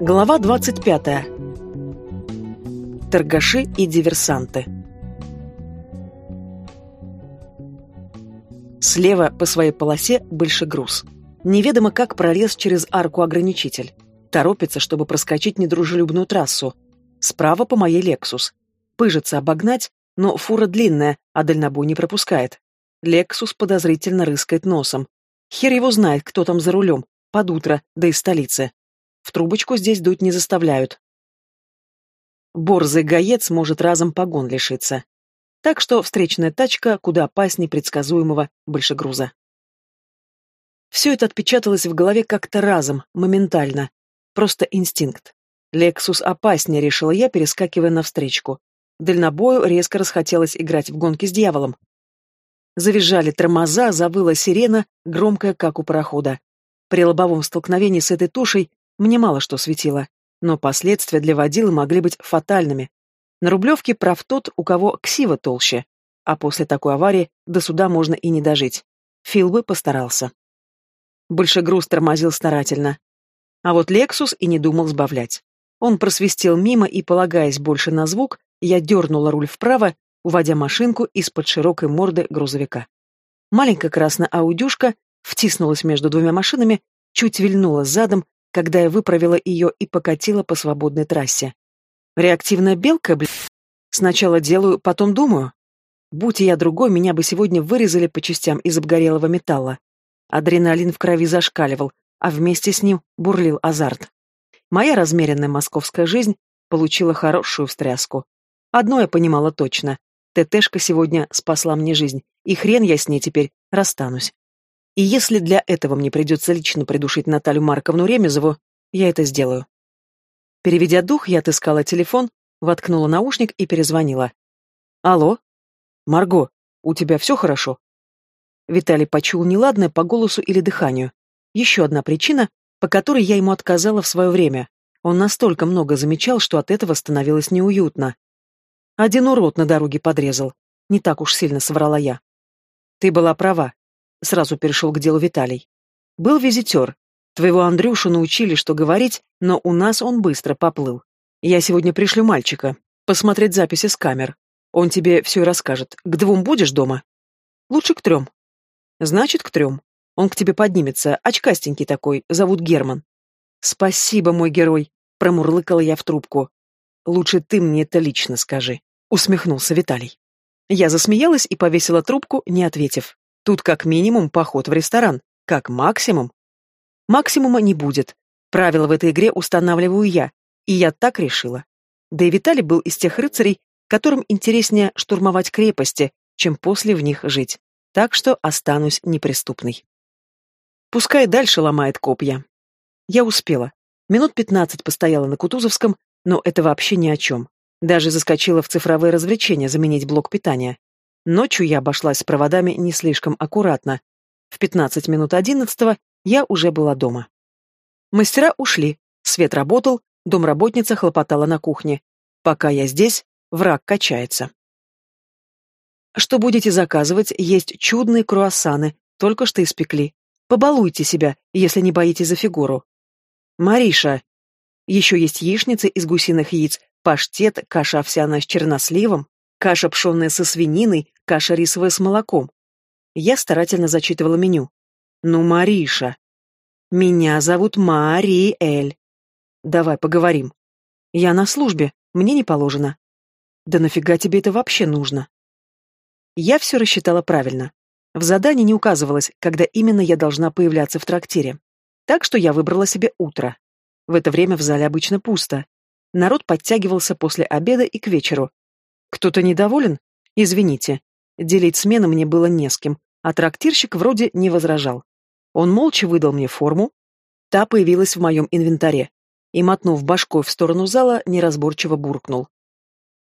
Глава 25. Торгаши и диверсанты. Слева по своей полосе большегруз. Неведомо как пролез через арку ограничитель. Торопится, чтобы проскочить недружелюбную трассу. Справа по моей Лексус. Пыжится обогнать, но фура длинная, а дальнобой не пропускает. Лексус подозрительно рыскает носом. Хер его знает, кто там за рулем, под утро, да из столицы. Трубочку здесь дуть не заставляют. Борзый гаец может разом погон лишиться. Так что встречная тачка куда опаснее предсказуемого большегруза. Все это отпечаталось в голове как-то разом, моментально. Просто инстинкт. Лексус опаснее, решила я, перескакивая навстречку. Дальнобою резко расхотелось играть в гонки с дьяволом. Завизжали тормоза, завыла сирена, громкая, как у парохода. При лобовом столкновении с этой тушей мне мало что светило, но последствия для водила могли быть фатальными. На Рублевке прав тот, у кого ксива толще, а после такой аварии до суда можно и не дожить. Фил бы постарался. Большегруз тормозил старательно. А вот Лексус и не думал сбавлять. Он просвистел мимо, и, полагаясь больше на звук, я дернула руль вправо, уводя машинку из-под широкой морды грузовика. Маленькая красная аудюшка втиснулась между двумя машинами, чуть вильнула задом, когда я выправила ее и покатила по свободной трассе. Реактивная белка, блин. Сначала делаю, потом думаю. Будь я другой, меня бы сегодня вырезали по частям из обгорелого металла. Адреналин в крови зашкаливал, а вместе с ним бурлил азарт. Моя размеренная московская жизнь получила хорошую встряску. Одно я понимала точно. ТТшка сегодня спасла мне жизнь, и хрен я с ней теперь расстанусь. И если для этого мне придется лично придушить Наталью Марковну Ремезову, я это сделаю. Переведя дух, я отыскала телефон, воткнула наушник и перезвонила. «Алло? Марго, у тебя все хорошо?» Виталий почул неладное по голосу или дыханию. Еще одна причина, по которой я ему отказала в свое время. Он настолько много замечал, что от этого становилось неуютно. Один урод на дороге подрезал. Не так уж сильно соврала я. Ты была права. Сразу перешел к делу Виталий. Был визитер. Твоего Андрюшу научили, что говорить, но у нас он быстро поплыл. Я сегодня пришлю мальчика. Посмотреть записи с камер. Он тебе все и расскажет. К двум будешь дома? Лучше к трем. Значит, к трем. Он к тебе поднимется, очкастенький такой, зовут Герман. Спасибо, мой герой, промурлыкала я в трубку. Лучше ты мне это лично скажи, усмехнулся Виталий. Я засмеялась и повесила трубку, не ответив. Тут как минимум поход в ресторан, как максимум. Максимума не будет. Правила в этой игре устанавливаю я, и я так решила. Да и Виталий был из тех рыцарей, которым интереснее штурмовать крепости, чем после в них жить. Так что останусь неприступной. Пускай дальше ломает копья. Я успела. Минут пятнадцать постояла на Кутузовском, но это вообще ни о чем. Даже заскочила в цифровые развлечения заменить блок питания. Ночью я обошлась с проводами не слишком аккуратно. В 15 минут одиннадцатого я уже была дома. Мастера ушли, свет работал, домработница хлопотала на кухне. Пока я здесь, враг качается. Что будете заказывать, есть чудные круассаны, только что испекли. Побалуйте себя, если не боитесь за фигуру. Мариша. Еще есть яичницы из гусиных яиц, паштет, каша овсяная с черносливом, Каша пшенная со свининой, каша рисовая с молоком. Я старательно зачитывала меню. «Ну, Мариша!» «Меня зовут Мариэль». «Давай поговорим». «Я на службе, мне не положено». «Да нафига тебе это вообще нужно?» Я все рассчитала правильно. В задании не указывалось, когда именно я должна появляться в трактире. Так что я выбрала себе утро. В это время в зале обычно пусто. Народ подтягивался после обеда и к вечеру, кто-то недоволен? Извините. Делить смены мне было не с кем, а трактирщик вроде не возражал. Он молча выдал мне форму. Та появилась в моем инвентаре. И, мотнув башкой в сторону зала, неразборчиво буркнул.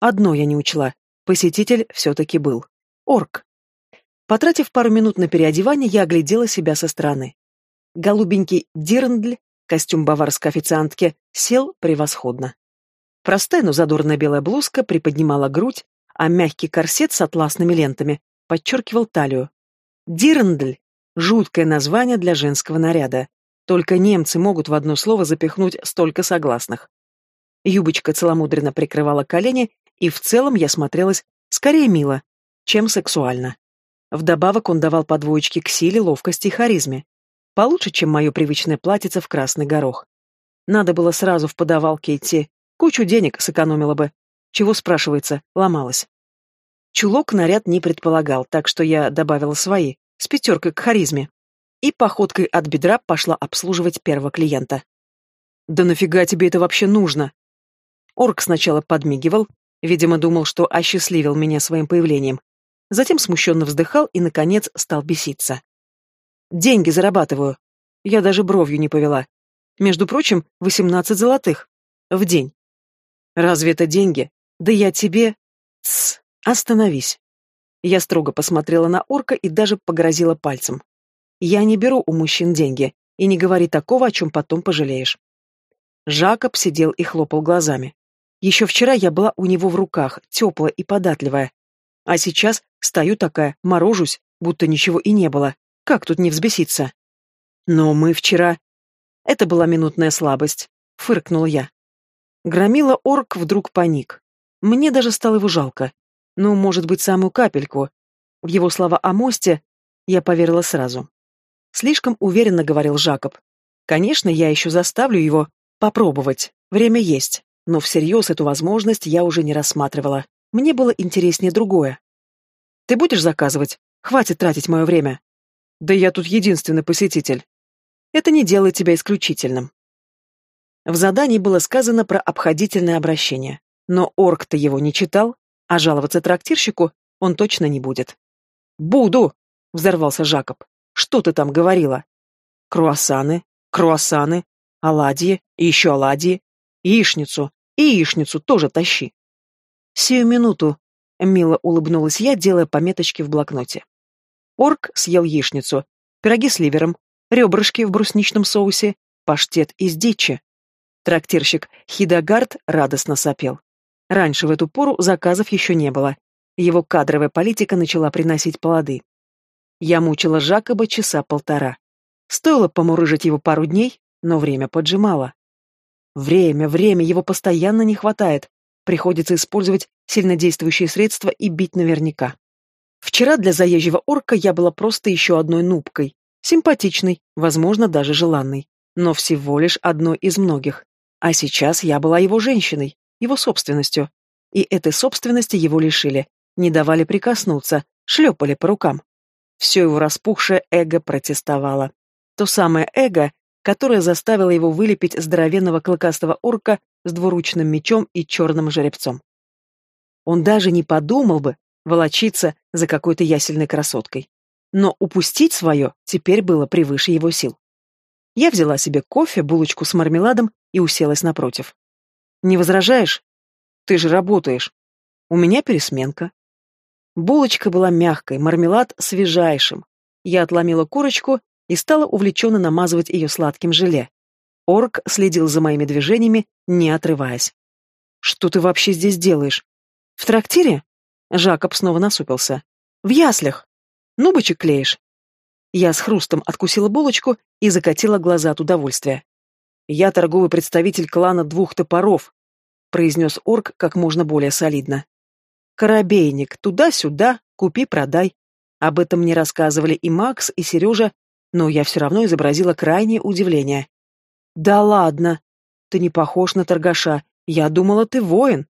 Одно я не учла. Посетитель все-таки был. Орк. Потратив пару минут на переодевание, я оглядела себя со стороны. Голубенький дирндль, костюм баварской официантки, сел превосходно. Простая, но задорная белая блузка приподнимала грудь, а мягкий корсет с атласными лентами подчеркивал талию. Дирндль — жуткое название для женского наряда. Только немцы могут в одно слово запихнуть столько согласных. Юбочка целомудренно прикрывала колени, и в целом я смотрелась скорее мило, чем сексуально. Вдобавок он давал подвоечки к силе, ловкости и харизме. Получше, чем мое привычное платьице в красный горох. Надо было сразу в подавалке идти, кучу денег сэкономила бы. Чего, спрашивается, ломалась. Чулок наряд не предполагал, так что я добавила свои, с пятеркой к харизме. И походкой от бедра пошла обслуживать первого клиента. «Да нафига тебе это вообще нужно?» Орк сначала подмигивал, видимо, думал, что осчастливил меня своим появлением. Затем смущенно вздыхал и, наконец, стал беситься. «Деньги зарабатываю». Я даже бровью не повела. Между прочим, восемнадцать золотых. В день. «Разве это деньги? Да я тебе...» «Тсс, остановись». Я строго посмотрела на орка и даже погрозила пальцем. «Я не беру у мужчин деньги, и не говори такого, о чем потом пожалеешь». Жакоб сидел и хлопал глазами. Еще вчера я была у него в руках, теплая и податливая. А сейчас стою такая, морожусь, будто ничего и не было. Как тут не взбеситься? Но мы вчера... Это была минутная слабость, фыркнул я. Громила орк вдруг паник. Мне даже стало его жалко. Ну, может быть, самую капельку. В его слова о мосте я поверила сразу. Слишком уверенно говорил Жакоб. Конечно, я еще заставлю его попробовать. Время есть. Но всерьез эту возможность я уже не рассматривала. Мне было интереснее другое. «Ты будешь заказывать? Хватит тратить мое время». «Да я тут единственный посетитель». «Это не делает тебя исключительным». В задании было сказано про обходительное обращение. Но орк-то его не читал, а жаловаться трактирщику он точно не будет. «Буду!» — взорвался Жакоб. «Что ты там говорила?» «Круассаны, круассаны, оладьи и еще оладьи. Яичницу. И яичницу тоже тащи. Сию минуту, мило улыбнулась я, делая пометочки в блокноте. Орк съел яичницу, пироги с ливером, ребрышки в брусничном соусе, паштет из дичи. Трактирщик Хидагард радостно сопел. Раньше в эту пору заказов еще не было. Его кадровая политика начала приносить плоды. Я мучила Жакоба часа полтора. Стоило помурыжить его пару дней, но время поджимало. Время, время, его постоянно не хватает. Приходится использовать сильнодействующие средства и бить наверняка. Вчера для заезжего орка я была просто еще одной нубкой. Симпатичной, возможно, даже желанной. Но всего лишь одной из многих. А сейчас я была его женщиной, его собственностью. И этой собственности его лишили. Не давали прикоснуться, шлепали по рукам. Все его распухшее эго протестовало. То самое эго, которая заставила его вылепить здоровенного клыкастого орка с двуручным мечом и черным жеребцом. Он даже не подумал бы волочиться за какой-то ясельной красоткой. Но упустить свое теперь было превыше его сил. Я взяла себе кофе, булочку с мармеладом и уселась напротив. «Не возражаешь? Ты же работаешь. У меня пересменка». Булочка была мягкой, мармелад свежайшим. Я отломила курочку и стала увлеченно намазывать ее сладким желе. Орк следил за моими движениями, не отрываясь. «Что ты вообще здесь делаешь?» «В трактире?» Жакоб снова насупился. «В яслях. Ну, бычек клеишь». Я с хрустом откусила булочку и закатила глаза от удовольствия. «Я торговый представитель клана двух топоров», произнес орк как можно более солидно. «Коробейник, туда-сюда, купи-продай». Об этом мне рассказывали и Макс, и Сережа, но я все равно изобразила крайнее удивление. «Да ладно! Ты не похож на торгаша. Я думала, ты воин!»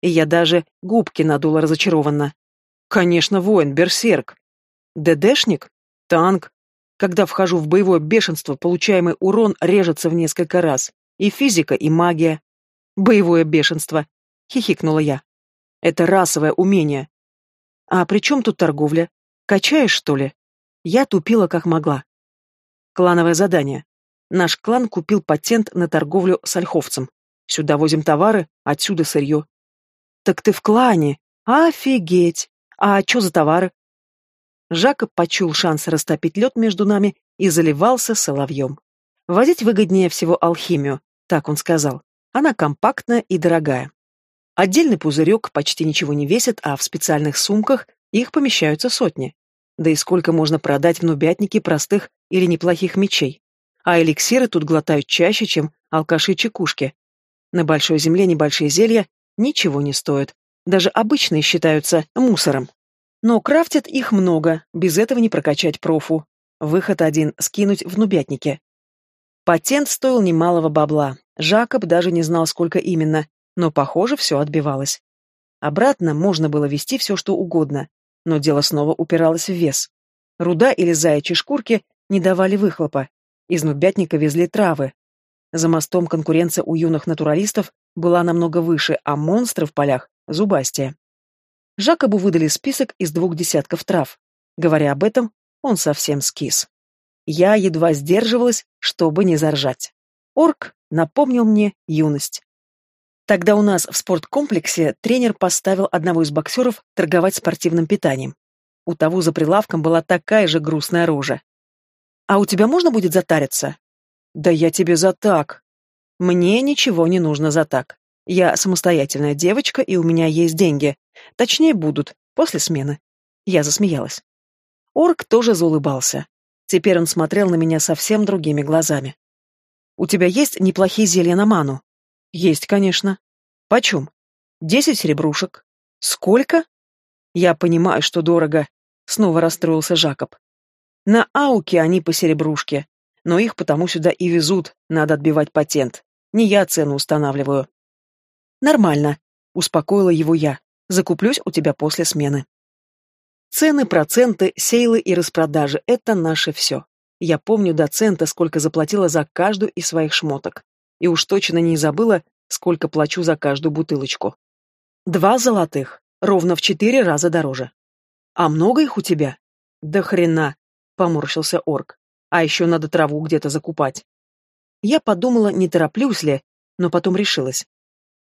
И я даже губки надула разочарованно. «Конечно, воин, берсерк!» «ДДшник? Танк. Когда вхожу в боевое бешенство, получаемый урон режется в несколько раз. И физика, и магия. Боевое бешенство!» — хихикнула я. «Это расовое умение. А при чем тут торговля? Качаешь, что ли?» Я тупила как могла. Клановое задание. Наш клан купил патент на торговлю с ольховцем. Сюда возим товары, отсюда сырье. Так ты в клане? Офигеть! А что за товары? Жакоб почул шанс растопить лед между нами и заливался соловьем. Возить выгоднее всего алхимию, так он сказал. Она компактная и дорогая. Отдельный пузырек почти ничего не весит, а в специальных сумках их помещаются сотни. Да и сколько можно продать в нубятнике простых или неплохих мечей? а эликсиры тут глотают чаще, чем алкаши-чекушки. На большой земле небольшие зелья ничего не стоят. Даже обычные считаются мусором. Но крафтят их много, без этого не прокачать профу. Выход один — скинуть в нубятнике. Патент стоил немалого бабла. Жакоб даже не знал, сколько именно, но, похоже, все отбивалось. Обратно можно было вести все, что угодно, но дело снова упиралось в вес. Руда или заячьи шкурки не давали выхлопа. Из нубятника везли травы. За мостом конкуренция у юных натуралистов была намного выше, а монстры в полях — зубастее. Жакобу выдали список из двух десятков трав. Говоря об этом, он совсем скис. Я едва сдерживалась, чтобы не заржать. Орк напомнил мне юность. Тогда у нас в спорткомплексе тренер поставил одного из боксеров торговать спортивным питанием. У того за прилавком была такая же грустная рожа. «А у тебя можно будет затариться?» «Да я тебе за так». «Мне ничего не нужно за так. Я самостоятельная девочка, и у меня есть деньги. Точнее, будут, после смены». Я засмеялась. Орк тоже заулыбался. Теперь он смотрел на меня совсем другими глазами. «У тебя есть неплохие зелья на ману?» «Есть, конечно». «Почем?» «Десять серебрушек». «Сколько?» «Я понимаю, что дорого», — снова расстроился Жакоб. «На Ауке они по серебрушке, но их потому сюда и везут, надо отбивать патент. Не я цену устанавливаю». «Нормально», — успокоила его я. «Закуплюсь у тебя после смены». Цены, проценты, сейлы и распродажи — это наше все. Я помню до цента, сколько заплатила за каждую из своих шмоток. И уж точно не забыла, сколько плачу за каждую бутылочку. Два золотых, ровно в четыре раза дороже. А много их у тебя? Да хрена, поморщился орк. А еще надо траву где-то закупать. Я подумала, не тороплюсь ли, но потом решилась.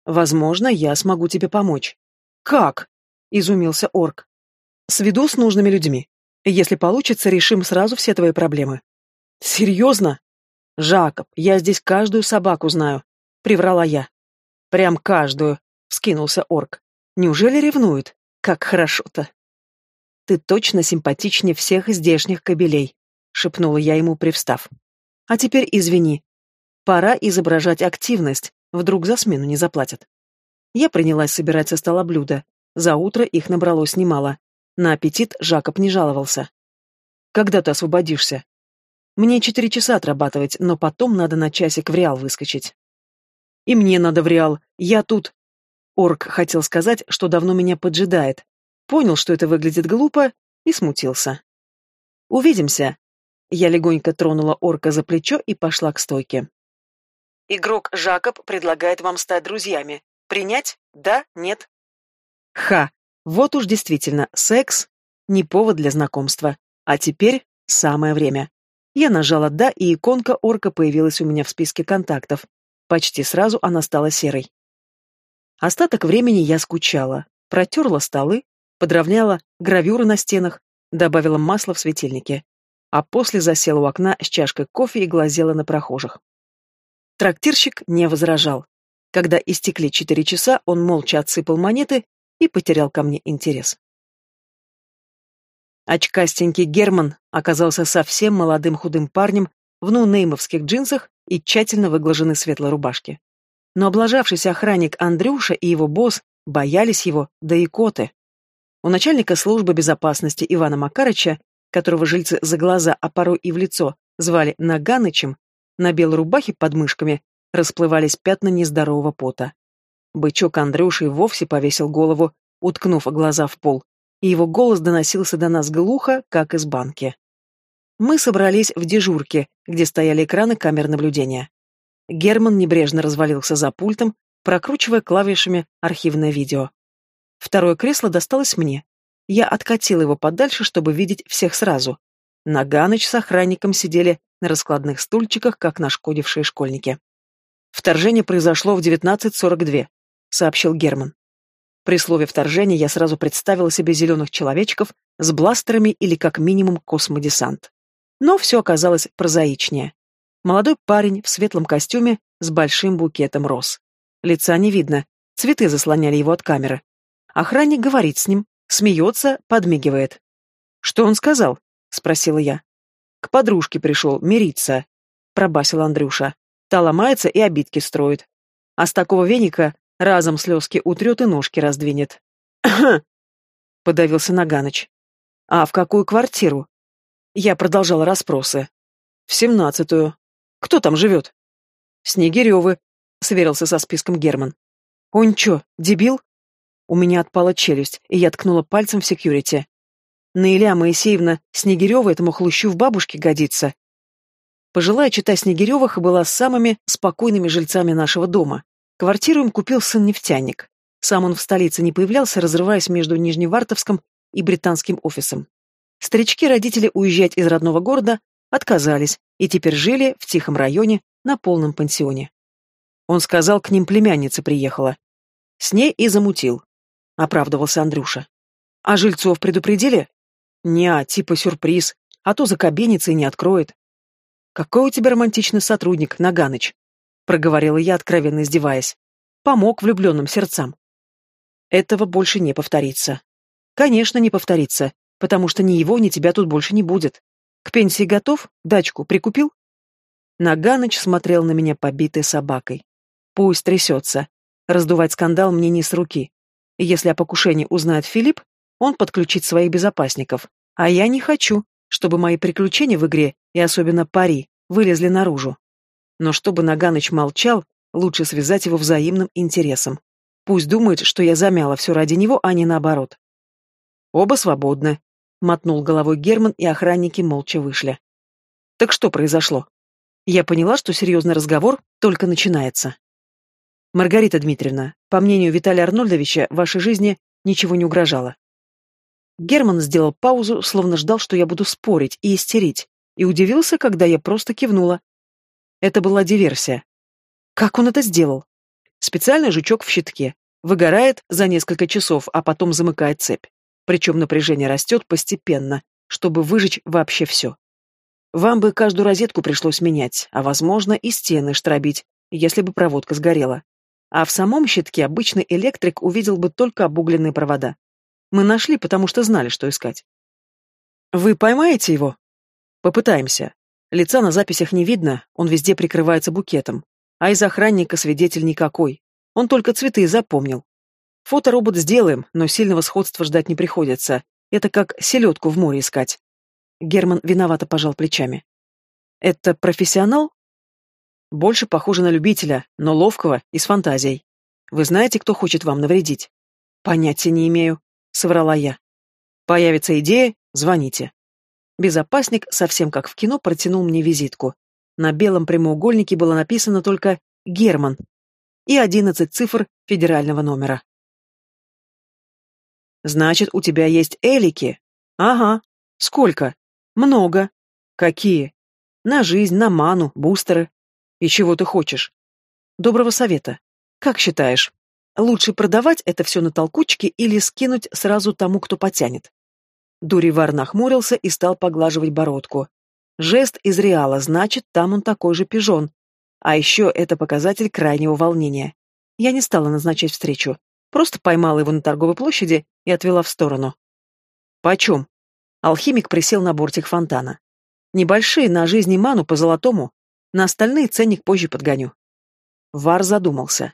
Возможно, я смогу тебе помочь. Как? Изумился орк. Сведу с нужными людьми. Если получится, решим сразу все твои проблемы. Серьезно? Жакоб, я здесь каждую собаку знаю. Приврала я. Прям каждую, вскинулся орк. Неужели ревнует? Как хорошо-то. Ты точно симпатичнее всех здешних кобелей, шепнула я ему, привстав. А теперь извини. Пора изображать активность, вдруг за смену не заплатят. Я принялась собирать со стола блюда. За утро их набралось немало. На аппетит Жакоб не жаловался. «Когда ты освободишься?» «Мне четыре часа отрабатывать, но потом надо на часик в Реал выскочить». «И мне надо в Реал. Я тут...» Орк хотел сказать, что давно меня поджидает. Понял, что это выглядит глупо, и смутился. «Увидимся». Я легонько тронула орка за плечо и пошла к стойке. «Игрок Жакоб предлагает вам стать друзьями. Принять? Да? Нет?» «Ха! Вот уж действительно, секс — не повод для знакомства. А теперь самое время. Я нажала «да», и иконка орка появилась у меня в списке контактов. Почти сразу она стала серой. Остаток времени я скучала. Протерла столы, подровняла гравюры на стенах, добавила масла в светильнике. А после засела у окна с чашкой кофе и глазела на прохожих. Трактирщик не возражал. Когда истекли четыре часа, он молча отсыпал монеты и потерял ко мне интерес. Очкастенький Герман оказался совсем молодым худым парнем в нунеймовских джинсах и тщательно выглаженной светлой рубашке. Но облажавшийся охранник Андрюша и его босс боялись его, да и коты. У начальника службы безопасности Ивана Макарыча, которого жильцы за глаза, а порой и в лицо, звали Наганычем, на белой рубахе под мышками расплывались пятна нездорового пота. Бычок Андрюши вовсе повесил голову, уткнув глаза в пол, и его голос доносился до нас глухо, как из банки. Мы собрались в дежурке, где стояли экраны камер наблюдения. Герман небрежно развалился за пультом, прокручивая клавишами архивное видео. Второе кресло досталось мне. Я откатила его подальше, чтобы видеть всех сразу. Наганыч с охранником сидели на раскладных стульчиках, как нашкодившие школьники. Вторжение произошло в 19.42. — сообщил Герман. При слове вторжения я сразу представила себе зеленых человечков с бластерами или как минимум космодесант. Но все оказалось прозаичнее. Молодой парень в светлом костюме с большим букетом роз. Лица не видно, цветы заслоняли его от камеры. Охранник говорит с ним, смеется, подмигивает. «Что он сказал?» — спросила я. «К подружке пришел, мириться». пробасил Андрюша. Та ломается и обидки строит. А с такого веника разом слезки утрет и ножки раздвинет. подавился Наганыч. А в какую квартиру? Я продолжала расспросы. В семнадцатую. Кто там живет? Снегиревы, сверился со списком Герман. Он чё, дебил? У меня отпала челюсть, и я ткнула пальцем в секьюрити. Наиля Моисеевна Снегирева этому хлущу в бабушке годится. Пожилая чита Снегиревых была самыми спокойными жильцами нашего дома. Квартиру им купил сын-нефтяник. Сам он в столице не появлялся, разрываясь между Нижневартовском и британским офисом. Старички-родители уезжать из родного города отказались и теперь жили в тихом районе на полном пансионе. Он сказал, к ним племянница приехала. С ней и замутил, оправдывался Андрюша. А жильцов предупредили? Не, типа сюрприз, а то закабинится и не откроет. Какой у тебя романтичный сотрудник, Наганыч, проговорила я, откровенно издеваясь. Помог влюбленным сердцам. Этого больше не повторится. Конечно, не повторится, потому что ни его, ни тебя тут больше не будет. К пенсии готов? Дачку прикупил? Наганыч смотрел на меня побитой собакой. Пусть трясется. Раздувать скандал мне не с руки. Если о покушении узнает Филипп, он подключит своих безопасников. А я не хочу, чтобы мои приключения в игре, и особенно пари, вылезли наружу. Но чтобы Наганыч молчал, лучше связать его взаимным интересом. Пусть думает, что я замяла все ради него, а не наоборот. Оба свободны. Мотнул головой Герман, и охранники молча вышли. Так что произошло? Я поняла, что серьезный разговор только начинается. Маргарита Дмитриевна, по мнению Виталия Арнольдовича, вашей жизни ничего не угрожало. Герман сделал паузу, словно ждал, что я буду спорить и истерить, и удивился, когда я просто кивнула. Это была диверсия. Как он это сделал? Специальный жучок в щитке. Выгорает за несколько часов, а потом замыкает цепь. Причем напряжение растет постепенно, чтобы выжечь вообще все. Вам бы каждую розетку пришлось менять, а, возможно, и стены штробить, если бы проводка сгорела. А в самом щитке обычный электрик увидел бы только обугленные провода. Мы нашли, потому что знали, что искать. Вы поймаете его? Попытаемся. Лица на записях не видно, он везде прикрывается букетом. А из охранника свидетель никакой. Он только цветы запомнил. Фоторобот сделаем, но сильного сходства ждать не приходится. Это как селедку в море искать. Герман виновато пожал плечами. Это профессионал? Больше похоже на любителя, но ловкого и с фантазией. Вы знаете, кто хочет вам навредить? Понятия не имею, соврала я. Появится идея, звоните. Безопасник, совсем как в кино, протянул мне визитку. На белом прямоугольнике было написано только «Герман» и одиннадцать цифр федерального номера. «Значит, у тебя есть элики?» «Ага. Сколько?» «Много». «Какие?» «На жизнь, на ману, бустеры». «И чего ты хочешь?» «Доброго совета. Как считаешь, лучше продавать это все на толкучке или скинуть сразу тому, кто потянет?» Дуривар нахмурился и стал поглаживать бородку. Жест из Реала, значит, там он такой же пижон. А еще это показатель крайнего волнения. Я не стала назначать встречу. Просто поймала его на торговой площади и отвела в сторону. «Почем?» Алхимик присел на бортик фонтана. «Небольшие, на жизни ману по золотому. На остальные ценник позже подгоню». Вар задумался.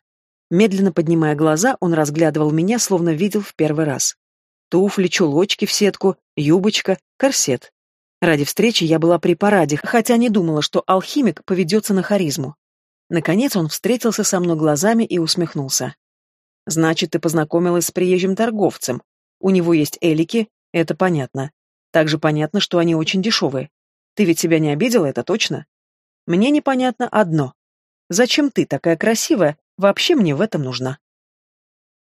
Медленно поднимая глаза, он разглядывал меня, словно видел в первый раз. Туфли, чулочки в сетку, юбочка, корсет. Ради встречи я была при параде, хотя не думала, что алхимик поведется на харизму. Наконец он встретился со мной глазами и усмехнулся. «Значит, ты познакомилась с приезжим торговцем. У него есть элики, это понятно. Также понятно, что они очень дешевые. Ты ведь себя не обидела, это точно? Мне непонятно одно. Зачем ты, такая красивая, вообще мне в этом нужна?»